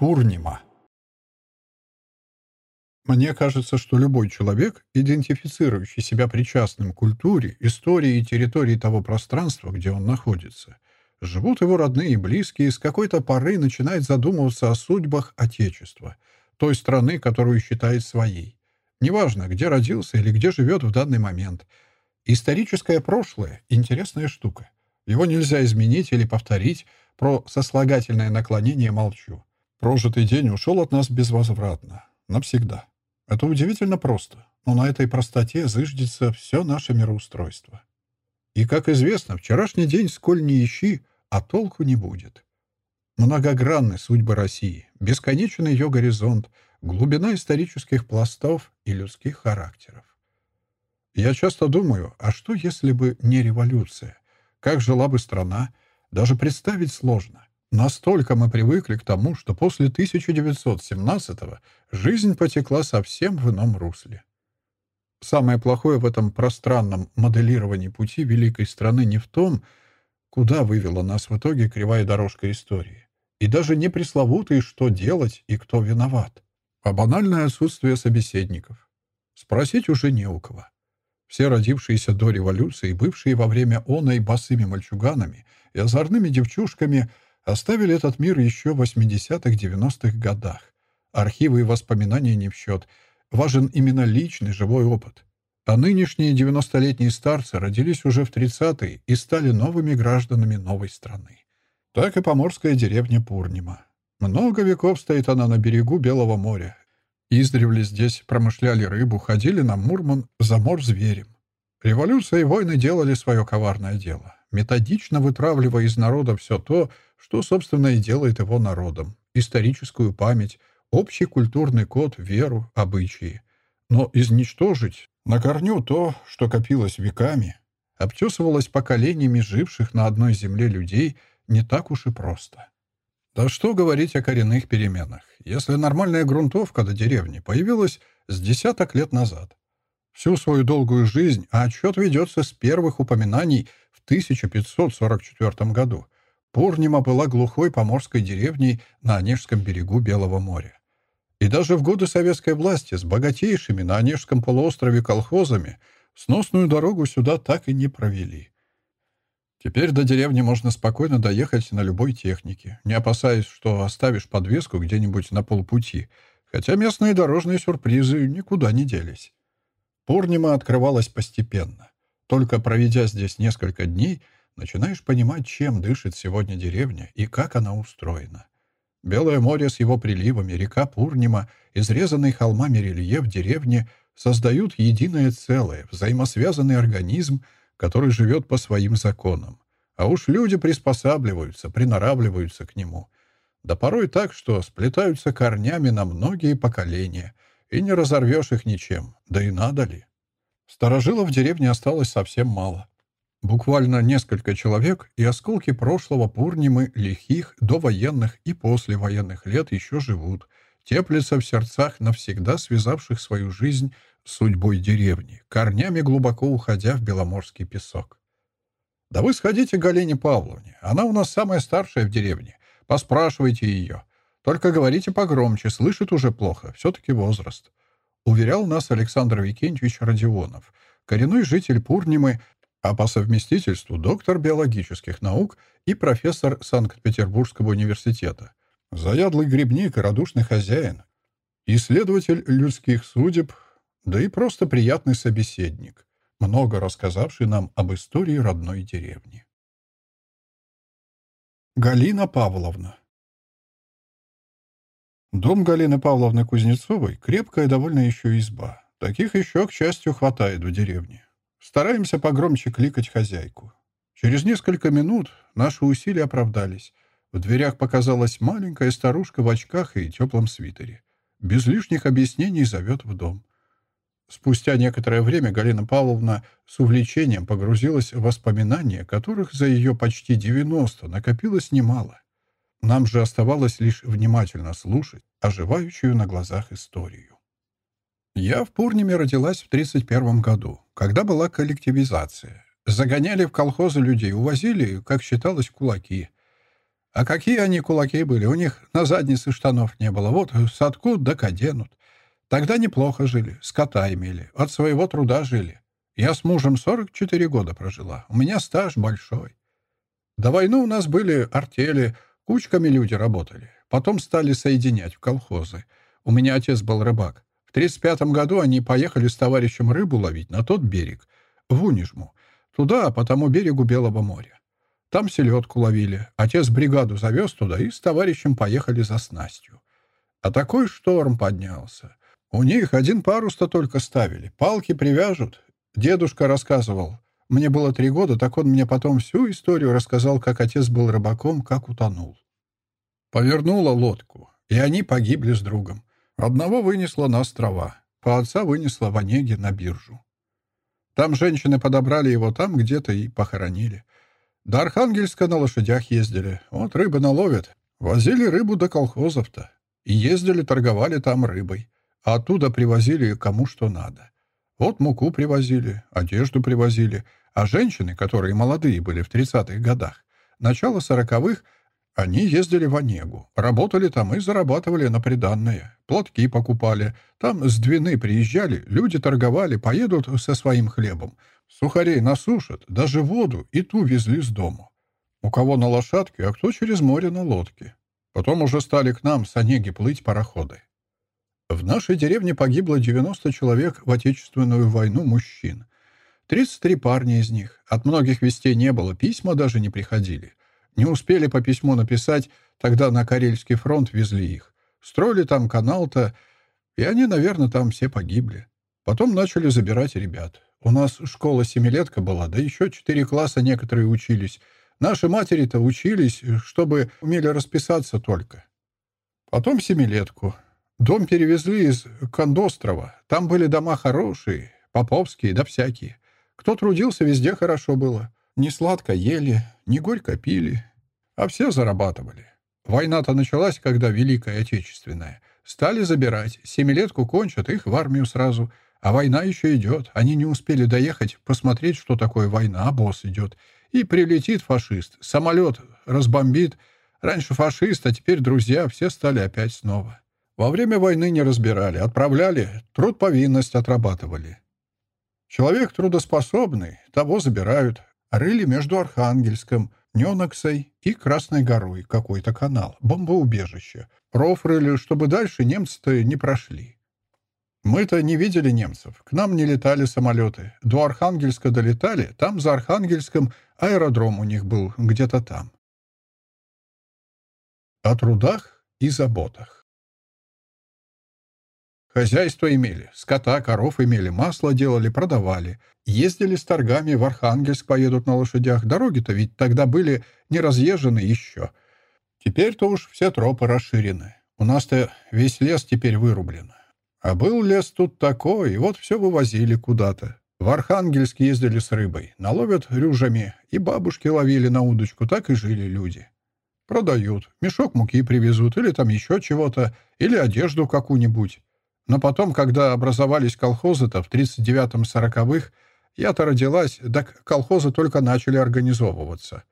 Пурнима. Мне кажется, что любой человек, идентифицирующий себя причастным к культуре, истории и территории того пространства, где он находится, живут его родные и близкие, с какой-то поры начинает задумываться о судьбах Отечества, той страны, которую считает своей. Неважно, где родился или где живет в данный момент. Историческое прошлое — интересная штука. Его нельзя изменить или повторить, про сослагательное наклонение молчу. Прожитый день ушел от нас безвозвратно. Навсегда. Это удивительно просто. Но на этой простоте зыждется все наше мироустройство. И, как известно, вчерашний день сколь не ищи, а толку не будет. Многогранны судьбы России, бесконечный ее горизонт, глубина исторических пластов и людских характеров. Я часто думаю, а что, если бы не революция? Как жила бы страна? Даже представить сложно. Настолько мы привыкли к тому, что после 1917-го жизнь потекла совсем в ином русле. Самое плохое в этом пространном моделировании пути великой страны не в том, куда вывела нас в итоге кривая дорожка истории, и даже не пресловутые «что делать» и «кто виноват», а банальное отсутствие собеседников. Спросить уже не у кого. Все родившиеся до революции, бывшие во время оной босыми мальчуганами и озорными девчушками – оставили этот мир еще в 80-х-90-х годах. Архивы и воспоминания не в счет. Важен именно личный живой опыт. А нынешние 90-летние старцы родились уже в 30-е и стали новыми гражданами новой страны. Так и поморская деревня Пурнима. Много веков стоит она на берегу Белого моря. Издревле здесь промышляли рыбу, ходили на Мурман за мор зверем. Революция и войны делали свое коварное дело, методично вытравливая из народа все то, что, собственно, и делает его народом. Историческую память, общий культурный код, веру, обычаи. Но изничтожить на корню то, что копилось веками, обтесывалось поколениями живших на одной земле людей, не так уж и просто. Да что говорить о коренных переменах, если нормальная грунтовка до деревни появилась с десяток лет назад. Всю свою долгую жизнь, а отчет ведется с первых упоминаний 1544 году, Пурнима была глухой поморской деревней на Онежском берегу Белого моря. И даже в годы советской власти с богатейшими на Онежском полуострове колхозами сносную дорогу сюда так и не провели. Теперь до деревни можно спокойно доехать на любой технике, не опасаясь, что оставишь подвеску где-нибудь на полпути, хотя местные дорожные сюрпризы никуда не делись. Пурнима открывалась постепенно. Только проведя здесь несколько дней — начинаешь понимать, чем дышит сегодня деревня и как она устроена. Белое море с его приливами, река Пурнима, изрезанный холмами рельеф деревни создают единое целое, взаимосвязанный организм, который живет по своим законам. А уж люди приспосабливаются, приноравливаются к нему. Да порой так, что сплетаются корнями на многие поколения, и не разорвешь их ничем, да и надо ли. Старожилов в деревне осталось совсем мало. Буквально несколько человек и осколки прошлого Пурнимы, лихих, довоенных и послевоенных лет еще живут, теплятся в сердцах навсегда связавших свою жизнь с судьбой деревни, корнями глубоко уходя в беломорский песок. «Да вы сходите к Галине Павловне. Она у нас самая старшая в деревне. Поспрашивайте ее. Только говорите погромче, слышит уже плохо. Все-таки возраст», — уверял нас Александр Викентьевич Родионов, коренной житель Пурнимы, а по совместительству доктор биологических наук и профессор Санкт-Петербургского университета, заядлый грибник и радушный хозяин, исследователь людских судеб, да и просто приятный собеседник, много рассказавший нам об истории родной деревни. Галина Павловна Дом Галины Павловны Кузнецовой — крепкая довольно еще изба. Таких еще, к счастью, хватает в деревне. Стараемся погромче кликать хозяйку. Через несколько минут наши усилия оправдались. В дверях показалась маленькая старушка в очках и теплом свитере. Без лишних объяснений зовет в дом. Спустя некоторое время Галина Павловна с увлечением погрузилась в воспоминания, которых за ее почти 90 накопилось немало. Нам же оставалось лишь внимательно слушать оживающую на глазах историю. Я в Пурниме родилась в 31 году, когда была коллективизация. Загоняли в колхозы людей, увозили, как считалось, кулаки. А какие они кулаки были? У них на заднице штанов не было. Вот соткут да каденут. Тогда неплохо жили, скота имели, от своего труда жили. Я с мужем 44 года прожила. У меня стаж большой. До войны у нас были артели, кучками люди работали. Потом стали соединять в колхозы. У меня отец был рыбак. В 35 году они поехали с товарищем рыбу ловить на тот берег, в Унижму, туда, по тому берегу Белого моря. Там селедку ловили. Отец бригаду завез туда и с товарищем поехали за снастью. А такой шторм поднялся. У них один парус-то только ставили. Палки привяжут. Дедушка рассказывал. Мне было три года, так он мне потом всю историю рассказал, как отец был рыбаком, как утонул. Повернула лодку, и они погибли с другом. Одного вынесло на острова, по отца вынесло в Онеге на биржу. Там женщины подобрали его там где-то и похоронили. До Архангельска на лошадях ездили. Вот рыбы наловят. Возили рыбу до колхозов-то. И ездили, торговали там рыбой. А оттуда привозили кому что надо. Вот муку привозили, одежду привозили. А женщины, которые молодые были в 30-х годах, начало 40-х — они ездили в Онегу, работали там и зарабатывали на приданное. Платки покупали. Там с Двины приезжали, люди торговали, поедут со своим хлебом. Сухарей насушат, даже воду и ту везли с дому. У кого на лошадке, а кто через море на лодке. Потом уже стали к нам с Онеги плыть пароходы. В нашей деревне погибло 90 человек в Отечественную войну мужчин. 33 парня из них. От многих вестей не было, письма даже не приходили. Не успели по письму написать, тогда на Карельский фронт везли их. Строили там канал-то, и они, наверное, там все погибли. Потом начали забирать ребят. У нас школа-семилетка была, да еще четыре класса некоторые учились. Наши матери-то учились, чтобы умели расписаться только. Потом семилетку. Дом перевезли из Кондострова. Там были дома хорошие, поповские да всякие. Кто трудился, везде хорошо было. Не сладко ели, не горько пили, а все зарабатывали. Война-то началась, когда Великая Отечественная. Стали забирать, семилетку кончат, их в армию сразу. А война еще идет. Они не успели доехать, посмотреть, что такое война, а босс идет. И прилетит фашист, самолет разбомбит. Раньше фашист, а теперь друзья, все стали опять снова. Во время войны не разбирали, отправляли, труд повинность отрабатывали. Человек трудоспособный, того забирают, рыли между Архангельском, Неноксой и Красной горой какой-то канал, бомбоубежище. Ров рыли, чтобы дальше немцы-то не прошли. Мы-то не видели немцев, к нам не летали самолеты. До Архангельска долетали, там за Архангельском аэродром у них был, где-то там. О трудах и заботах. Хозяйство имели, скота, коров имели, масло делали, продавали. Ездили с торгами, в Архангельск поедут на лошадях. Дороги-то ведь тогда были не разъезжены еще. Теперь-то уж все тропы расширены. У нас-то весь лес теперь вырублен. А был лес тут такой, и вот все вывозили куда-то. В Архангельск ездили с рыбой, наловят рюжами, и бабушки ловили на удочку, так и жили люди. Продают, мешок муки привезут, или там еще чего-то, или одежду какую-нибудь. Но потом, когда образовались колхозы-то в 39-40-х, я-то родилась, так колхозы только начали организовываться.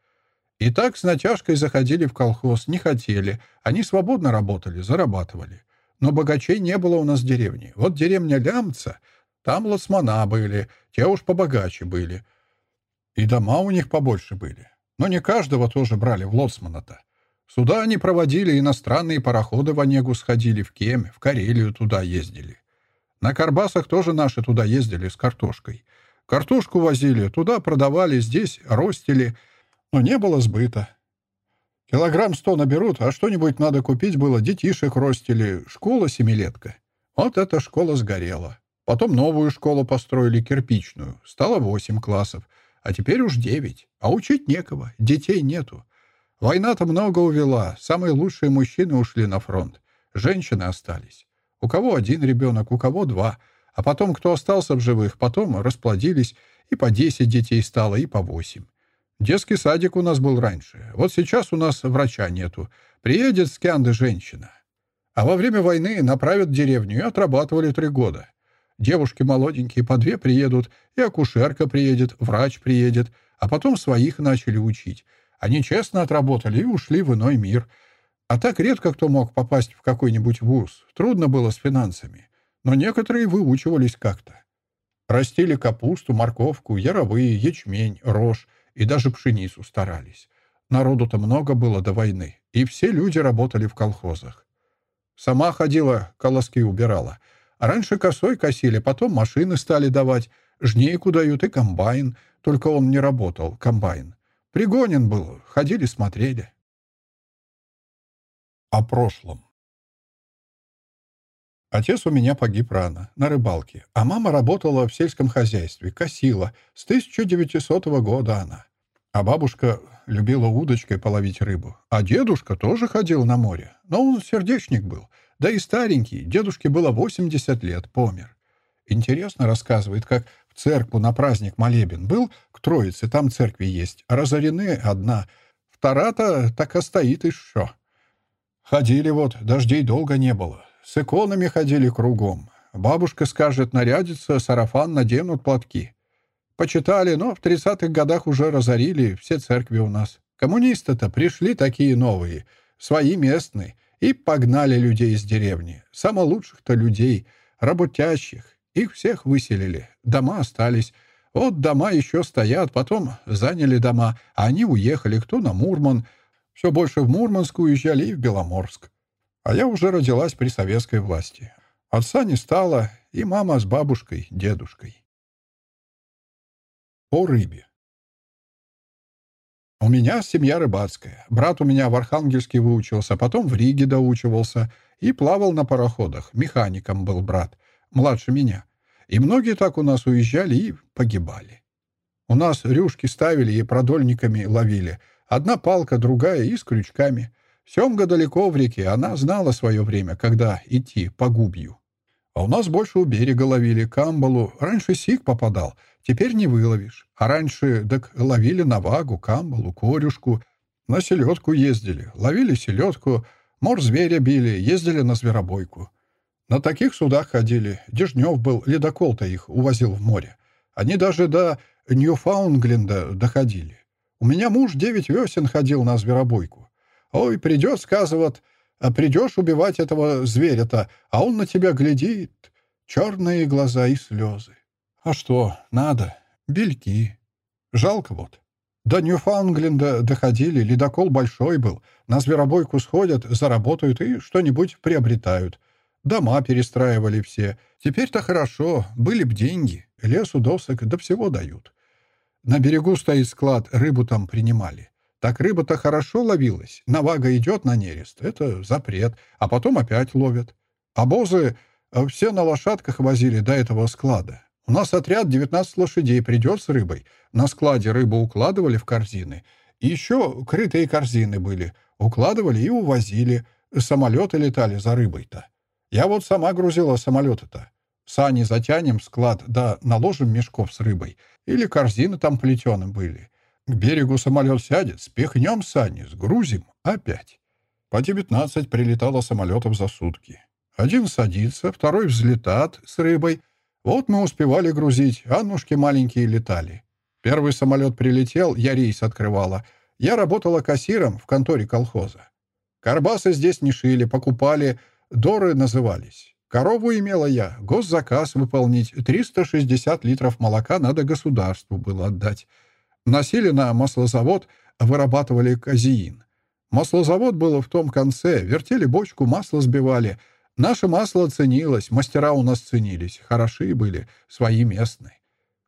И так с натяжкой заходили в колхоз, не хотели. Они свободно работали, зарабатывали. Но богачей не было у нас в деревне. Вот деревня Лямца, там лоцмана были, те уж побогаче были. И дома у них побольше были. Но не каждого тоже брали в лоцмана-то. Сюда они проводили иностранные пароходы в Онегу сходили, в Кем, в Карелию туда ездили. На Карбасах тоже наши туда ездили с картошкой. Картошку возили, туда продавали, здесь ростили, но не было сбыта. Килограмм сто наберут, а что-нибудь надо купить было, детишек ростили, школа-семилетка. Вот эта школа сгорела. Потом новую школу построили, кирпичную. Стало восемь классов, а теперь уж девять. А учить некого, детей нету. Война-то много увела. Самые лучшие мужчины ушли на фронт. Женщины остались. У кого один ребенок, у кого два. А потом, кто остался в живых, потом расплодились, и по десять детей стало, и по восемь. Детский садик у нас был раньше. Вот сейчас у нас врача нету. Приедет с Кянды женщина. А во время войны направят в деревню и отрабатывали три года. Девушки молоденькие по две приедут, и акушерка приедет, врач приедет, а потом своих начали учить. Они честно отработали и ушли в иной мир. А так редко кто мог попасть в какой-нибудь вуз. Трудно было с финансами. Но некоторые выучивались как-то. Растили капусту, морковку, яровые, ячмень, рожь и даже пшеницу старались. Народу-то много было до войны, и все люди работали в колхозах. Сама ходила, колоски убирала. А раньше косой косили, потом машины стали давать, жнейку дают и комбайн, только он не работал, комбайн. Пригонен был, ходили, смотрели. О прошлом. Отец у меня погиб рано, на рыбалке, а мама работала в сельском хозяйстве, косила. С 1900 года она. А бабушка любила удочкой половить рыбу. А дедушка тоже ходил на море. Но он сердечник был. Да и старенький. Дедушке было 80 лет, помер. Интересно рассказывает, как церкву на праздник молебен был, к Троице, там церкви есть. Разорены одна. Вторая-то так и стоит еще. Ходили вот, дождей долго не было. С иконами ходили кругом. Бабушка скажет, нарядится, сарафан наденут платки. Почитали, но в тридцатых годах уже разорили все церкви у нас. Коммунисты-то пришли такие новые, свои местные, и погнали людей из деревни. Самых лучших-то людей, работящих. Их всех выселили. Дома остались. Вот дома еще стоят, потом заняли дома, а они уехали, кто на Мурман. Все больше в Мурманск уезжали и в Беломорск. А я уже родилась при советской власти. Отца не стало, и мама с бабушкой, дедушкой. По рыбе. У меня семья рыбацкая. Брат у меня в Архангельске выучился, потом в Риге доучивался и плавал на пароходах. Механиком был брат, младше меня. И многие так у нас уезжали и погибали. У нас рюшки ставили и продольниками ловили. Одна палка, другая и с крючками. Семга далеко в реке, она знала свое время, когда идти по губью. А у нас больше у берега ловили, камбалу. Раньше сик попадал, теперь не выловишь. А раньше так ловили на вагу, камбалу, корюшку. На селедку ездили, ловили селедку, мор зверя били, ездили на зверобойку. На таких судах ходили. Дежнев был, ледокол-то их увозил в море. Они даже до Ньюфаундленда доходили. У меня муж девять весен ходил на зверобойку. Ой, придет, сказывает, а придешь убивать этого зверя-то, а он на тебя глядит. Черные глаза и слезы. А что, надо? Бельки. Жалко вот. До Ньюфаундленда доходили, ледокол большой был. На зверобойку сходят, заработают и что-нибудь приобретают. Дома перестраивали все. Теперь-то хорошо, были б деньги. Лесу досок до всего дают. На берегу стоит склад, рыбу там принимали. Так рыба-то хорошо ловилась. Навага идет на нерест. Это запрет. А потом опять ловят. Обозы э, все на лошадках возили до этого склада. У нас отряд 19 лошадей придет с рыбой. На складе рыбу укладывали в корзины. Еще крытые корзины были. Укладывали и увозили. Самолеты летали за рыбой-то. Я вот сама грузила самолеты-то. Сани затянем склад, да наложим мешков с рыбой. Или корзины там плетеным были. К берегу самолет сядет, спихнем сани, сгрузим. Опять. По 19 прилетало самолетов за сутки. Один садится, второй взлетает с рыбой. Вот мы успевали грузить, аннушки маленькие летали. Первый самолет прилетел, я рейс открывала. Я работала кассиром в конторе колхоза. Карбасы здесь не шили, покупали, доры назывались. Корову имела я, госзаказ выполнить, 360 литров молока надо государству было отдать. Носили на маслозавод, вырабатывали казеин. Маслозавод был в том конце, вертели бочку, масло сбивали. Наше масло ценилось, мастера у нас ценились, хороши были, свои местные.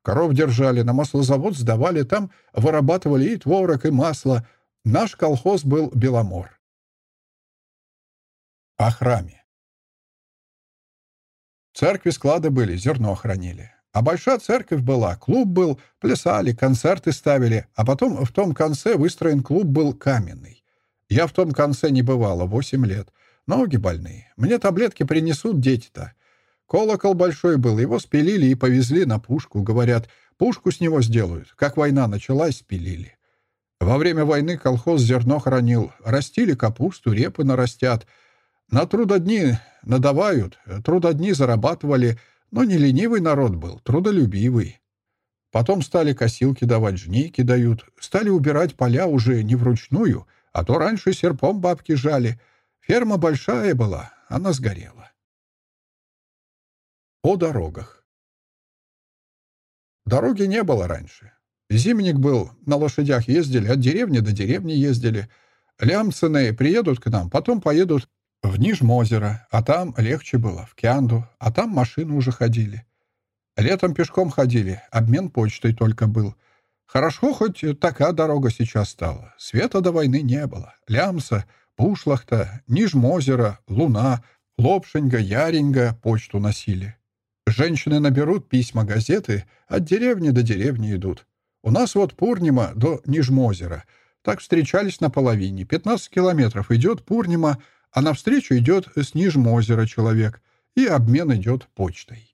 Коров держали, на маслозавод сдавали, там вырабатывали и творог, и масло. Наш колхоз был Беломор. О храме. Церкви склады были, зерно хранили. А большая церковь была, клуб был, плясали, концерты ставили, а потом в том конце выстроен клуб был каменный. Я в том конце не бывала, восемь лет. Ноги больные. Мне таблетки принесут дети-то. Колокол большой был, его спилили и повезли на пушку. Говорят, пушку с него сделают. Как война началась, спилили. Во время войны колхоз зерно хранил. Растили капусту, репы нарастят. На трудодни надавают, трудодни зарабатывали — но не ленивый народ был, трудолюбивый. Потом стали косилки давать, жнейки дают. Стали убирать поля уже не вручную, а то раньше серпом бабки жали. Ферма большая была, она сгорела. О дорогах. Дороги не было раньше. Зимник был, на лошадях ездили, от деревни до деревни ездили. Лямцины приедут к нам, потом поедут в Нижмозеро, а там легче было, в Кянду, а там машины уже ходили. Летом пешком ходили, обмен почтой только был. Хорошо, хоть такая дорога сейчас стала. Света до войны не было. Лямса, Пушлахта, Нижмозеро, Луна, Лопшеньга, Яреньга почту носили. Женщины наберут письма, газеты, от деревни до деревни идут. У нас вот Пурнима до Нижмозера. Так встречались на половине. 15 километров идет Пурнима, а навстречу идет с Нижмозера человек. И обмен идет почтой.